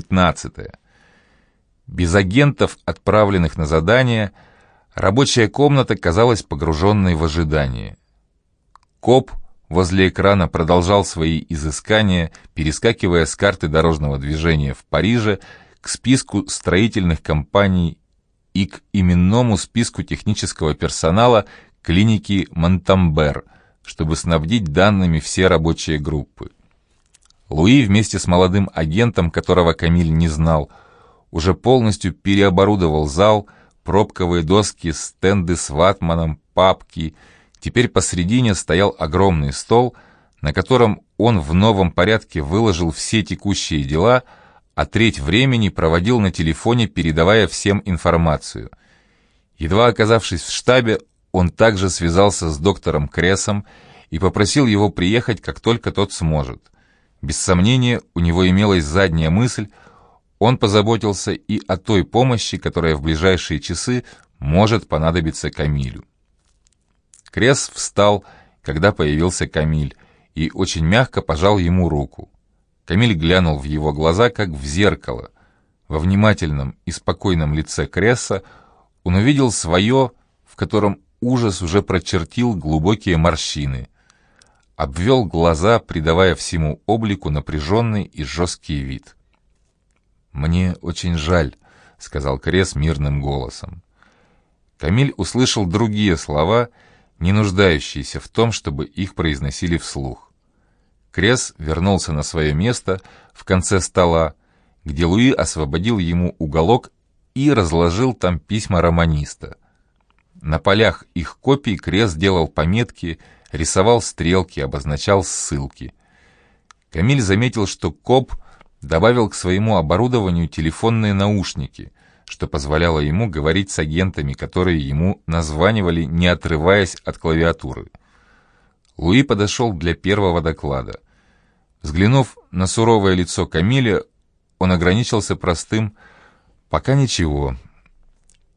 15. Без агентов, отправленных на задание, рабочая комната казалась погруженной в ожидание. Коп возле экрана продолжал свои изыскания, перескакивая с карты дорожного движения в Париже к списку строительных компаний и к именному списку технического персонала клиники Монтамбер, чтобы снабдить данными все рабочие группы. Луи вместе с молодым агентом, которого Камиль не знал, уже полностью переоборудовал зал, пробковые доски, стенды с ватманом, папки. Теперь посредине стоял огромный стол, на котором он в новом порядке выложил все текущие дела, а треть времени проводил на телефоне, передавая всем информацию. Едва оказавшись в штабе, он также связался с доктором Кресом и попросил его приехать, как только тот сможет. Без сомнения, у него имелась задняя мысль, он позаботился и о той помощи, которая в ближайшие часы может понадобиться Камилю. Крес встал, когда появился Камиль, и очень мягко пожал ему руку. Камиль глянул в его глаза, как в зеркало. Во внимательном и спокойном лице Кресса он увидел свое, в котором ужас уже прочертил глубокие морщины. Обвел глаза, придавая всему облику напряженный и жесткий вид. «Мне очень жаль», — сказал Крес мирным голосом. Камиль услышал другие слова, не нуждающиеся в том, чтобы их произносили вслух. Крес вернулся на свое место в конце стола, где Луи освободил ему уголок и разложил там письма романиста. На полях их копий Крес делал пометки, рисовал стрелки, обозначал ссылки. Камиль заметил, что коп — добавил к своему оборудованию телефонные наушники, что позволяло ему говорить с агентами, которые ему названивали, не отрываясь от клавиатуры. Луи подошел для первого доклада. Взглянув на суровое лицо Камиля, он ограничился простым «пока ничего»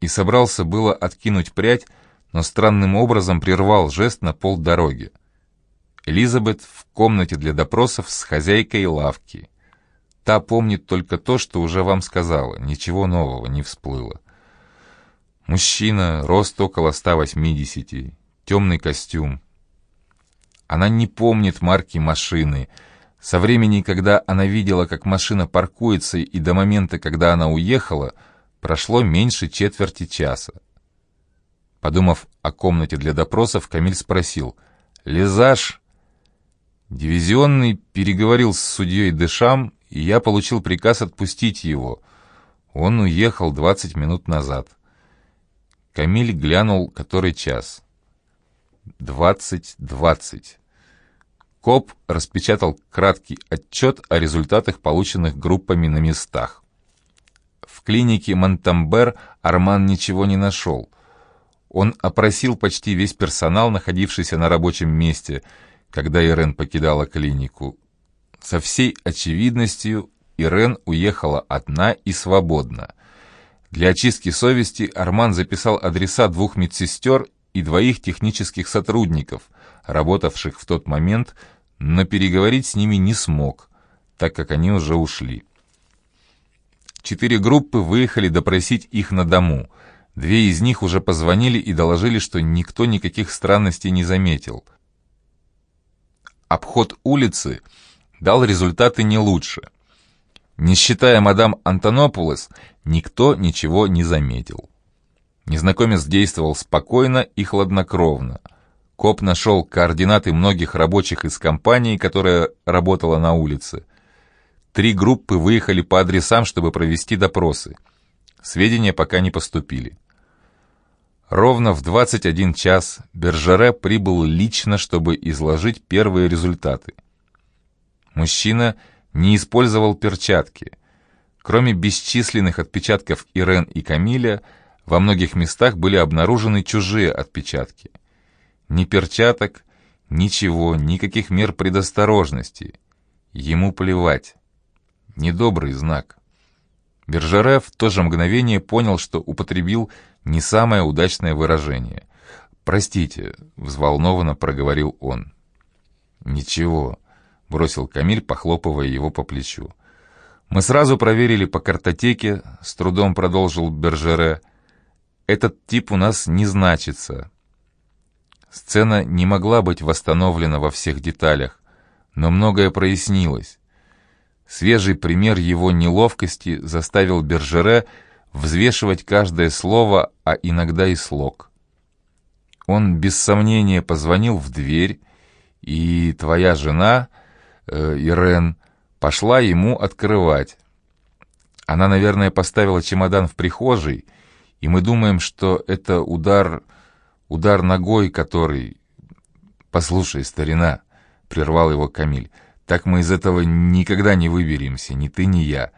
и собрался было откинуть прядь, но странным образом прервал жест на полдороги. Элизабет в комнате для допросов с хозяйкой лавки. Та помнит только то, что уже вам сказала, ничего нового не всплыло. Мужчина, рост около 180, темный костюм. Она не помнит марки машины. Со времени, когда она видела, как машина паркуется, и до момента, когда она уехала, прошло меньше четверти часа. Подумав о комнате для допросов, Камиль спросил, «Лизаж?» Дивизионный переговорил с судьей Дешам и я получил приказ отпустить его. Он уехал двадцать минут назад. Камиль глянул, который час. Двадцать двадцать. Коп распечатал краткий отчет о результатах, полученных группами на местах. В клинике Монтамбер Арман ничего не нашел. Он опросил почти весь персонал, находившийся на рабочем месте, когда Ирен покидала клинику, со всей очевидностью Ирен уехала одна и свободна. Для очистки совести Арман записал адреса двух медсестер и двоих технических сотрудников, работавших в тот момент, но переговорить с ними не смог, так как они уже ушли. Четыре группы выехали допросить их на дому. Две из них уже позвонили и доложили, что никто никаких странностей не заметил. Обход улицы — дал результаты не лучше. Не считая мадам Антонопулос, никто ничего не заметил. Незнакомец действовал спокойно и хладнокровно. Коп нашел координаты многих рабочих из компании, которая работала на улице. Три группы выехали по адресам, чтобы провести допросы. Сведения пока не поступили. Ровно в 21 час Бержере прибыл лично, чтобы изложить первые результаты – Мужчина не использовал перчатки. Кроме бесчисленных отпечатков Ирен и Камиля, во многих местах были обнаружены чужие отпечатки. Ни перчаток, ничего, никаких мер предосторожности. Ему плевать. Недобрый знак. Бержере в то же мгновение понял, что употребил не самое удачное выражение. «Простите», — взволнованно проговорил он. «Ничего», бросил Камиль, похлопывая его по плечу. Мы сразу проверили по картотеке, с трудом продолжил Бержере. Этот тип у нас не значится. Сцена не могла быть восстановлена во всех деталях, но многое прояснилось. Свежий пример его неловкости заставил Бержере взвешивать каждое слово, а иногда и слог. Он без сомнения позвонил в дверь, и твоя жена, э, Ирен, пошла ему открывать. Она, наверное, поставила чемодан в прихожей, и мы думаем, что это удар Удар ногой, который... «Послушай, старина», — прервал его Камиль, — «так мы из этого никогда не выберемся, ни ты, ни я.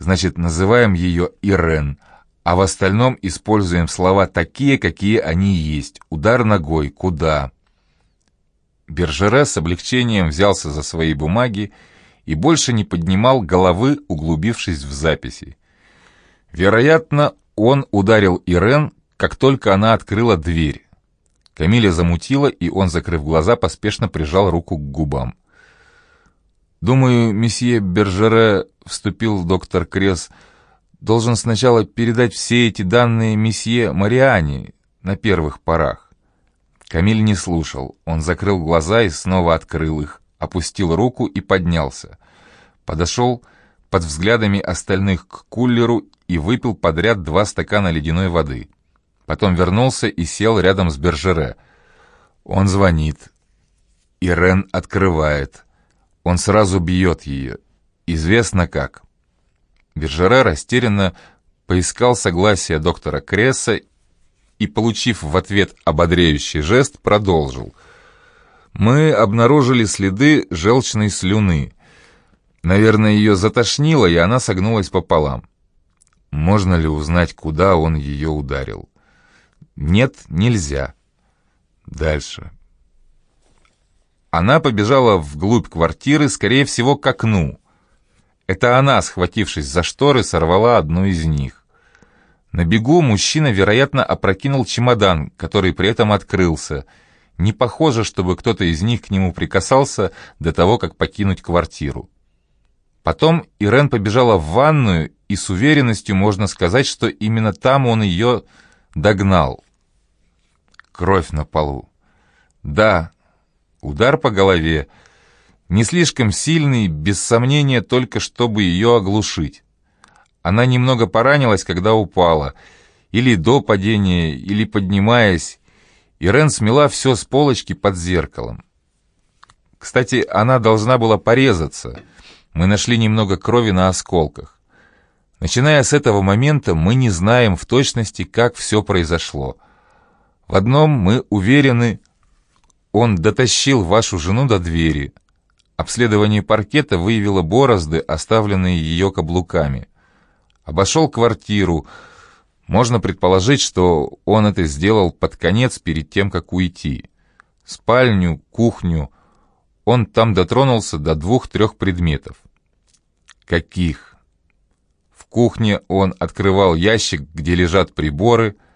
Значит, называем ее Ирен, а в остальном используем слова такие, какие они есть. Удар ногой, куда?» Бержере с облегчением взялся за свои бумаги и больше не поднимал головы, углубившись в записи. Вероятно, он ударил Ирен, как только она открыла дверь. Камиля замутила, и он, закрыв глаза, поспешно прижал руку к губам. «Думаю, месье Бержере», — вступил доктор Крес, — «должен сначала передать все эти данные месье Мариане на первых порах». Камиль не слушал. Он закрыл глаза и снова открыл их, опустил руку и поднялся. Подошел под взглядами остальных к кулеру и выпил подряд два стакана ледяной воды. Потом вернулся и сел рядом с Бержере. Он звонит. Ирен открывает. Он сразу бьет ее. Известно как. Бержере растерянно поискал согласия доктора Кресса и, получив в ответ ободряющий жест, продолжил. «Мы обнаружили следы желчной слюны. Наверное, ее затошнило, и она согнулась пополам. Можно ли узнать, куда он ее ударил?» Нет, нельзя. Дальше. Она побежала вглубь квартиры, скорее всего, к окну. Это она, схватившись за шторы, сорвала одну из них. На бегу мужчина, вероятно, опрокинул чемодан, который при этом открылся. Не похоже, чтобы кто-то из них к нему прикасался до того, как покинуть квартиру. Потом Ирен побежала в ванную, и с уверенностью можно сказать, что именно там он ее догнал. Кровь на полу. Да, удар по голове. Не слишком сильный, без сомнения, только чтобы ее оглушить. Она немного поранилась, когда упала. Или до падения, или поднимаясь. Ирен смела все с полочки под зеркалом. Кстати, она должна была порезаться. Мы нашли немного крови на осколках. Начиная с этого момента, мы не знаем в точности, как все произошло. В одном мы уверены, он дотащил вашу жену до двери. Обследование паркета выявило борозды, оставленные ее каблуками. Обошел квартиру. Можно предположить, что он это сделал под конец, перед тем, как уйти. Спальню, кухню. Он там дотронулся до двух-трех предметов. Каких? В кухне он открывал ящик, где лежат приборы —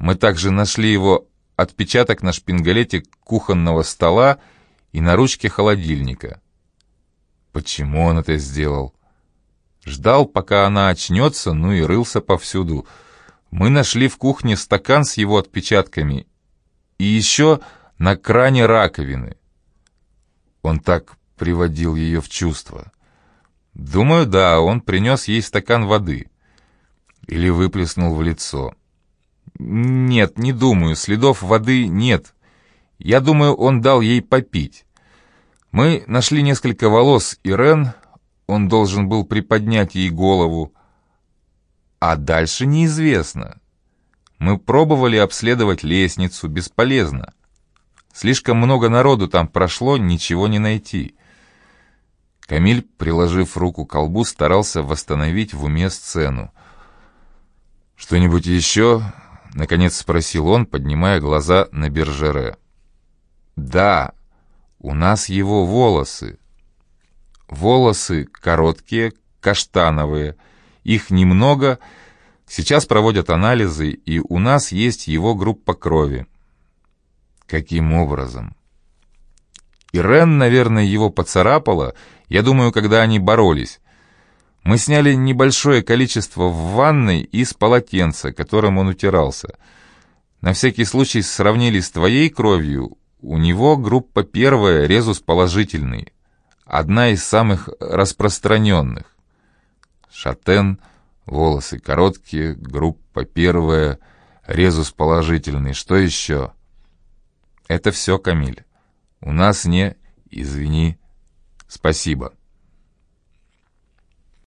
мы также нашли его отпечаток на шпингалете кухонного стола и на ручке холодильника. Почему он это сделал? Ждал, пока она очнется, ну и рылся повсюду. Мы нашли в кухне стакан с его отпечатками и еще на кране раковины. Он так приводил ее в чувство. Думаю, да, он принес ей стакан воды. Или выплеснул в лицо. «Нет, не думаю, следов воды нет. Я думаю, он дал ей попить. Мы нашли несколько волос Ирен, он должен был приподнять ей голову. А дальше неизвестно. Мы пробовали обследовать лестницу, бесполезно. Слишком много народу там прошло, ничего не найти». Камиль, приложив руку к колбу, старался восстановить в уме сцену. «Что-нибудь еще?» — наконец спросил он, поднимая глаза на Бержере. «Да, у нас его волосы. Волосы короткие, каштановые. Их немного. Сейчас проводят анализы, и у нас есть его группа крови». «Каким образом?» Ирен, наверное, его поцарапала, я думаю, когда они боролись. Мы сняли небольшое количество в ванной из полотенца, которым он утирался. На всякий случай сравнили с твоей кровью. У него группа первая, резус положительный. Одна из самых распространенных. Шатен, волосы короткие, группа первая, резус положительный. Что еще? Это все, Камиль. У нас не... Извини. Спасибо.